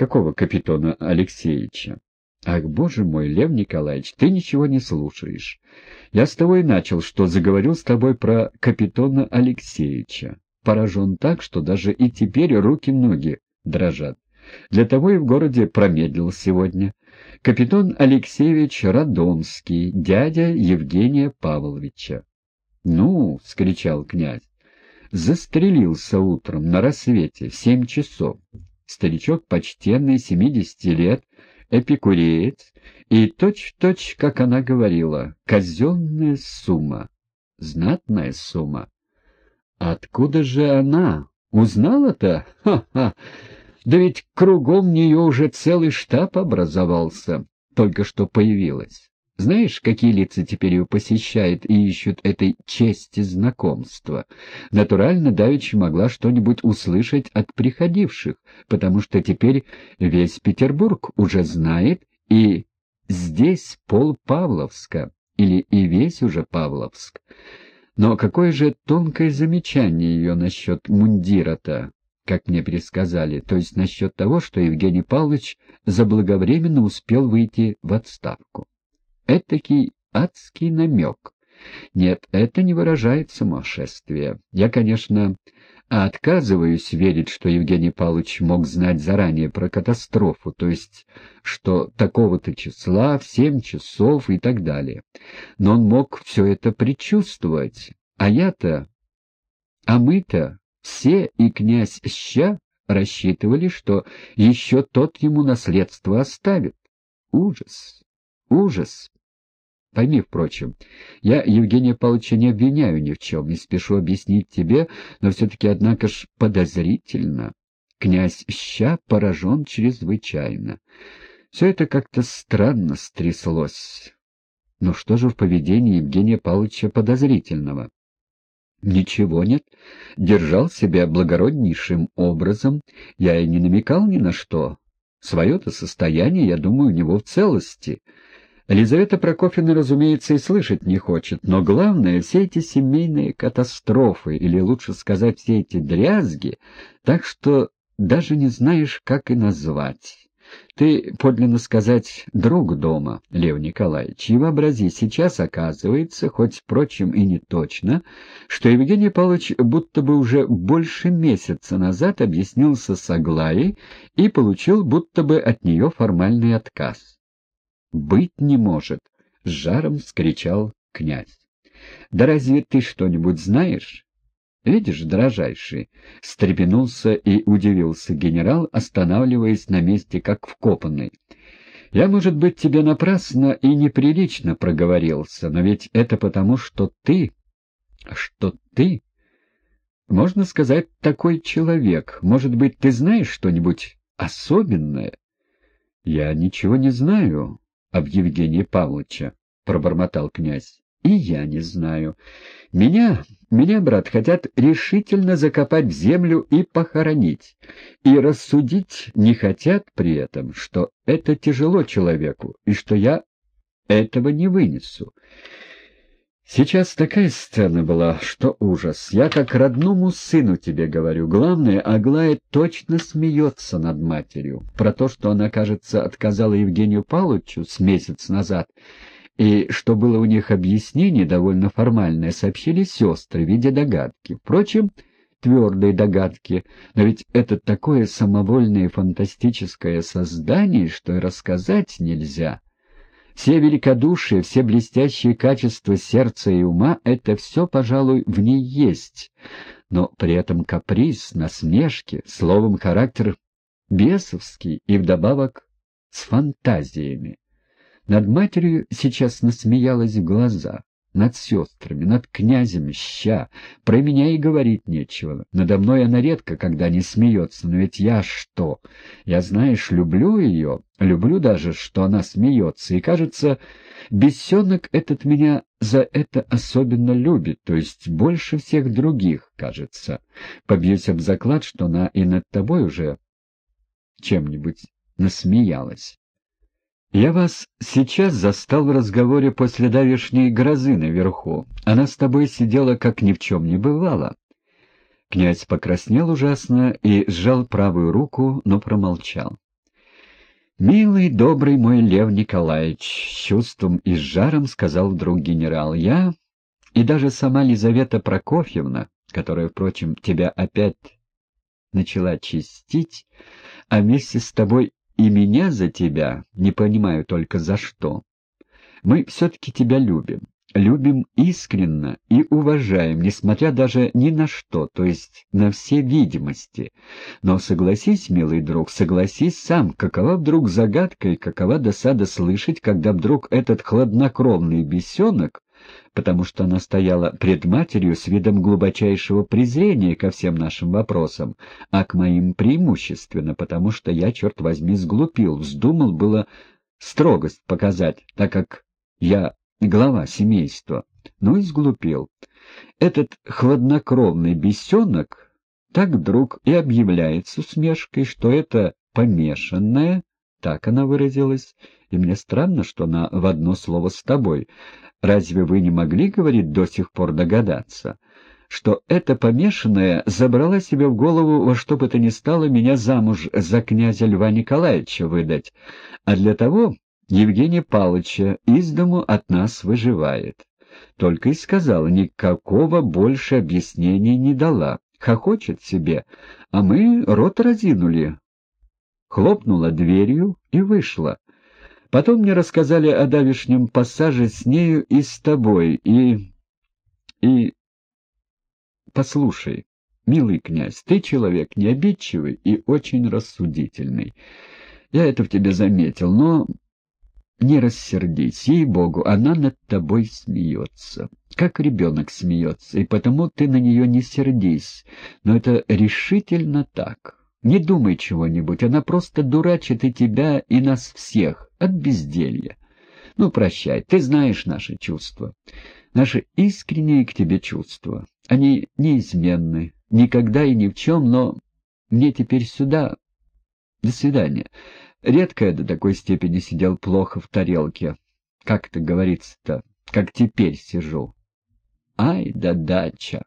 Какого капитона Алексеевича? Ах, боже мой, Лев Николаевич, ты ничего не слушаешь. Я с того и начал, что заговорил с тобой про капитона Алексеевича. Поражен так, что даже и теперь руки-ноги дрожат. Для того и в городе промедлил сегодня. Капитан Алексеевич Радонский, дядя Евгения Павловича. — Ну, — скричал князь, — застрелился утром на рассвете в семь часов. Старичок почтенный, семидесяти лет, эпикуреец, и точь-в-точь, как она говорила, казенная сумма, знатная сумма. Откуда же она? Узнала-то? Ха-ха! Да ведь кругом нее уже целый штаб образовался, только что появилась. Знаешь, какие лица теперь ее посещают и ищут этой чести знакомства? Натурально Давича могла что-нибудь услышать от приходивших, потому что теперь весь Петербург уже знает, и здесь пол Павловска, или и весь уже Павловск. Но какое же тонкое замечание ее насчет мундира-то, как мне пересказали, то есть насчет того, что Евгений Павлович заблаговременно успел выйти в отставку. Этакий адский намек. Нет, это не выражает сумасшествия. Я, конечно, отказываюсь верить, что Евгений Павлович мог знать заранее про катастрофу, то есть, что такого-то числа в семь часов и так далее. Но он мог все это предчувствовать. А я-то... А мы-то все и князь Ща рассчитывали, что еще тот ему наследство оставит. Ужас! Ужас! Пойми, впрочем, я Евгения Павловича не обвиняю ни в чем, не спешу объяснить тебе, но все-таки, однако ж, подозрительно. Князь Ща поражен чрезвычайно. Все это как-то странно стряслось. Но что же в поведении Евгения Павловича подозрительного? Ничего нет. Держал себя благороднейшим образом. Я и не намекал ни на что. Свое-то состояние, я думаю, у него в целости — Елизавета Прокофьевна, разумеется, и слышать не хочет, но главное, все эти семейные катастрофы, или лучше сказать, все эти дрязги, так что даже не знаешь, как и назвать. Ты, подлинно сказать, друг дома, Лев Николаевич, и вообрази, сейчас оказывается, хоть, впрочем, и не точно, что Евгений Павлович будто бы уже больше месяца назад объяснился с Аглаей и получил будто бы от нее формальный отказ. «Быть не может!» — с жаром вскричал князь. «Да разве ты что-нибудь знаешь?» «Видишь, дрожайший!» — стрепенулся и удивился генерал, останавливаясь на месте, как вкопанный. «Я, может быть, тебе напрасно и неприлично проговорился, но ведь это потому, что ты... что ты...» «Можно сказать, такой человек. Может быть, ты знаешь что-нибудь особенное?» «Я ничего не знаю об Евгении Павловича, — пробормотал князь. — И я не знаю. Меня, меня, брат, хотят решительно закопать в землю и похоронить. И рассудить не хотят при этом, что это тяжело человеку, и что я этого не вынесу. Сейчас такая сцена была, что ужас. Я как родному сыну тебе говорю. Главное, Аглая точно смеется над матерью. Про то, что она, кажется, отказала Евгению Павловичу с месяц назад, и что было у них объяснение довольно формальное, сообщили сестры в виде догадки. Впрочем, твердой догадки, но ведь это такое самовольное фантастическое создание, что и рассказать нельзя. Все великодушие, все блестящие качества сердца и ума — это все, пожалуй, в ней есть, но при этом каприз, насмешки, словом, характер бесовский и вдобавок с фантазиями. Над матерью сейчас насмеялась в глаза над сестрами, над князем ща. Про меня и говорить нечего. Надо мной она редко, когда не смеется, но ведь я что? Я, знаешь, люблю ее, люблю даже, что она смеется, и, кажется, бесенок этот меня за это особенно любит, то есть больше всех других, кажется. Побьюсь об заклад, что она и над тобой уже чем-нибудь насмеялась. «Я вас сейчас застал в разговоре после давешней грозы наверху. Она с тобой сидела, как ни в чем не бывало». Князь покраснел ужасно и сжал правую руку, но промолчал. «Милый, добрый мой Лев Николаевич», — с чувством и с жаром сказал вдруг генерал, — «я и даже сама Лизавета Прокофьевна, которая, впрочем, тебя опять начала чистить, а вместе с тобой и меня за тебя, не понимаю только за что. Мы все-таки тебя любим, любим искренно и уважаем, несмотря даже ни на что, то есть на все видимости. Но согласись, милый друг, согласись сам, какова вдруг загадка и какова досада слышать, когда вдруг этот хладнокровный бесенок потому что она стояла пред матерью с видом глубочайшего презрения ко всем нашим вопросам, а к моим преимущественно, потому что я, черт возьми, сглупил, вздумал было строгость показать, так как я глава семейства, ну и сглупил. Этот хладнокровный бесенок так вдруг и объявляет с усмешкой, что это помешанное, так она выразилась, и мне странно, что она в одно слово с тобой. Разве вы не могли, говорит, до сих пор догадаться, что эта помешанная забрала себе в голову во что бы то ни стало меня замуж за князя Льва Николаевича выдать, а для того Евгения Павловича из дому от нас выживает. Только и сказала, никакого больше объяснений не дала, хохочет себе, а мы рот разинули. Хлопнула дверью и вышла. Потом мне рассказали о давешнем пассаже с нею и с тобой, и... и... Послушай, милый князь, ты человек необидчивый и очень рассудительный. Я это в тебе заметил, но не рассердись, ей-богу, она над тобой смеется, как ребенок смеется, и потому ты на нее не сердись, но это решительно так. Не думай чего-нибудь, она просто дурачит и тебя, и нас всех от безделья. Ну, прощай, ты знаешь наши чувства, наши искренние к тебе чувства. Они неизменны, никогда и ни в чем, но мне теперь сюда. До свидания. Редко я до такой степени сидел плохо в тарелке. Как это говорится-то, как теперь сижу. Ай да дача!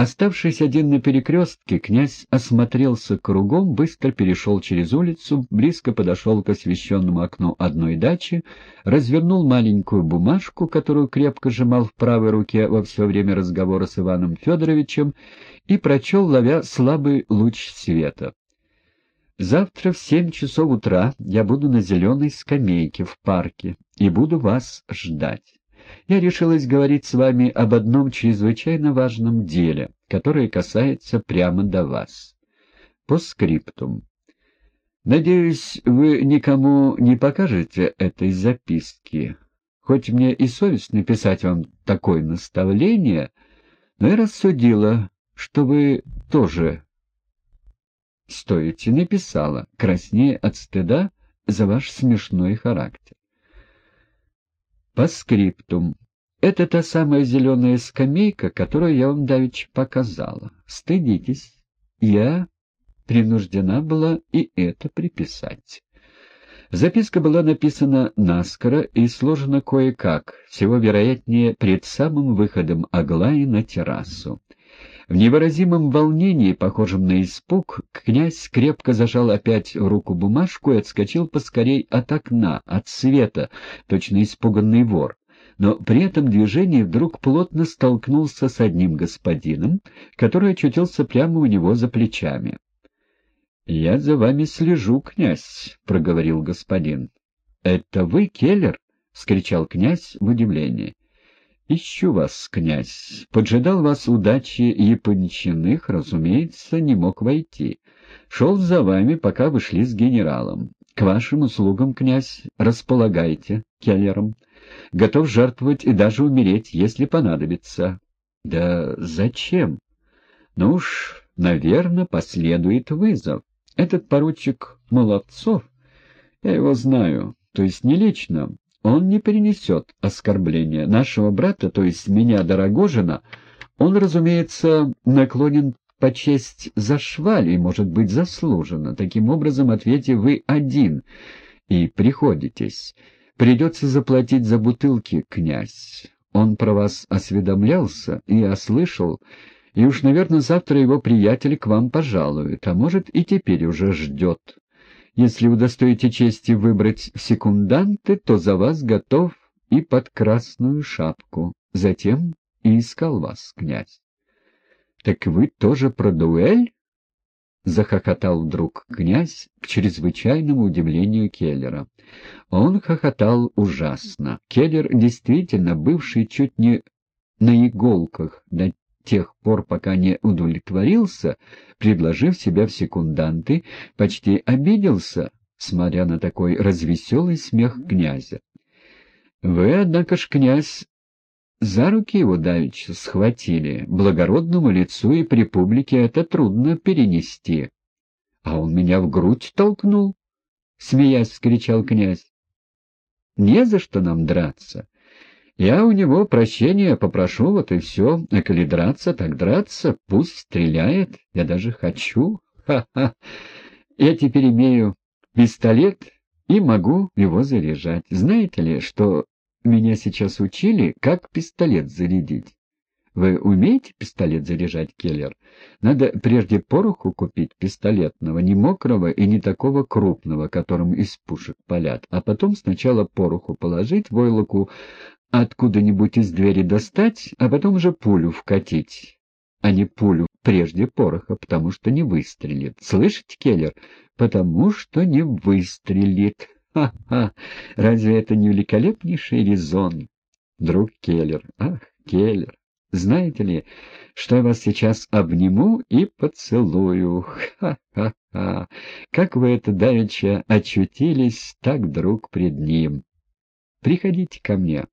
Оставшись один на перекрестке, князь осмотрелся кругом, быстро перешел через улицу, близко подошел к освещенному окну одной дачи, развернул маленькую бумажку, которую крепко сжимал в правой руке во все время разговора с Иваном Федоровичем, и прочел, ловя слабый луч света. «Завтра в семь часов утра я буду на зеленой скамейке в парке и буду вас ждать я решилась говорить с вами об одном чрезвычайно важном деле, которое касается прямо до вас. По скриптум. Надеюсь, вы никому не покажете этой записки. Хоть мне и совестно писать вам такое наставление, но я рассудила, что вы тоже стоите, написала, краснее от стыда за ваш смешной характер. По скриптум. Это та самая зеленая скамейка, которую я вам давеча показала. Стыдитесь. Я принуждена была и это приписать. Записка была написана наскоро и сложена кое-как, всего вероятнее пред самым выходом Аглаи на террасу. В невыразимом волнении, похожем на испуг, князь крепко зажал опять руку бумажку и отскочил поскорей от окна, от света, точно испуганный вор. Но при этом движении вдруг плотно столкнулся с одним господином, который очутился прямо у него за плечами. — Я за вами слежу, князь, — проговорил господин. — Это вы, Келлер? — вскричал князь в удивлении. «Ищу вас, князь. Поджидал вас удачи Япончиных, разумеется, не мог войти. Шел за вами, пока вы шли с генералом. К вашим услугам, князь, располагайте, келлером. Готов жертвовать и даже умереть, если понадобится». «Да зачем?» «Ну уж, наверное, последует вызов. Этот поручик Молодцов, я его знаю, то есть не лично, он не перенесет оскорбления нашего брата, то есть меня, Дорогожина. Он, разумеется, наклонен по честь за шваль и, может быть, заслуженно. Таким образом, ответе вы один и приходитесь. Придется заплатить за бутылки, князь. Он про вас осведомлялся и ослышал, и уж, наверное, завтра его приятель к вам пожалует, а может, и теперь уже ждет. Если удостоите чести выбрать секунданты, то за вас готов и под красную шапку. Затем и искал вас, князь. — Так вы тоже про дуэль? — захохотал вдруг князь к чрезвычайному удивлению Келлера. Он хохотал ужасно. Келлер, действительно, бывший чуть не на иголках до тех пор, пока не удовлетворился, предложив себя в секунданты, почти обиделся, смотря на такой развеселый смех князя. Вы, однако ж, князь, за руки его давеча схватили. Благородному лицу и при публике это трудно перенести. А он меня в грудь толкнул, — смеясь вскричал князь. Не за что нам драться. Я у него прощения попрошу, вот и все. А коли драться, так драться, пусть стреляет. Я даже хочу. Ха-ха. Я теперь имею пистолет и могу его заряжать. Знаете ли, что меня сейчас учили, как пистолет зарядить? Вы умеете пистолет заряжать, Келлер? Надо прежде пороху купить пистолетного, не мокрого и не такого крупного, которым из пушек палят, а потом сначала пороху положить, войлоку откуда-нибудь из двери достать, а потом же пулю вкатить, а не пулю прежде пороха, потому что не выстрелит. Слышите, Келлер? Потому что не выстрелит. Ха-ха! Разве это не великолепнейший резон? Друг Келлер, ах, Келлер! Знаете ли, что я вас сейчас обниму и поцелую? Ха-ха-ха! Как вы это давеча очутились так друг пред ним? Приходите ко мне,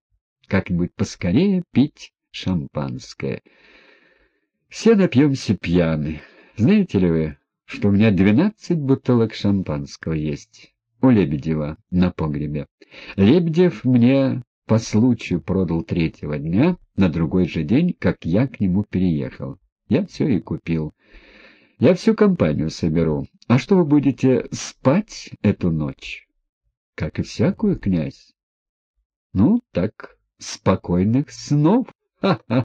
как-нибудь поскорее пить шампанское. Все напьемся пьяны. Знаете ли вы, что у меня двенадцать бутылок шампанского есть у Лебедева на погребе? Лебедев мне по случаю продал третьего дня, на другой же день, как я к нему переехал. Я все и купил. Я всю компанию соберу. А что вы будете спать эту ночь? Как и всякую, князь. Ну, так, спокойных снов. Ха-ха!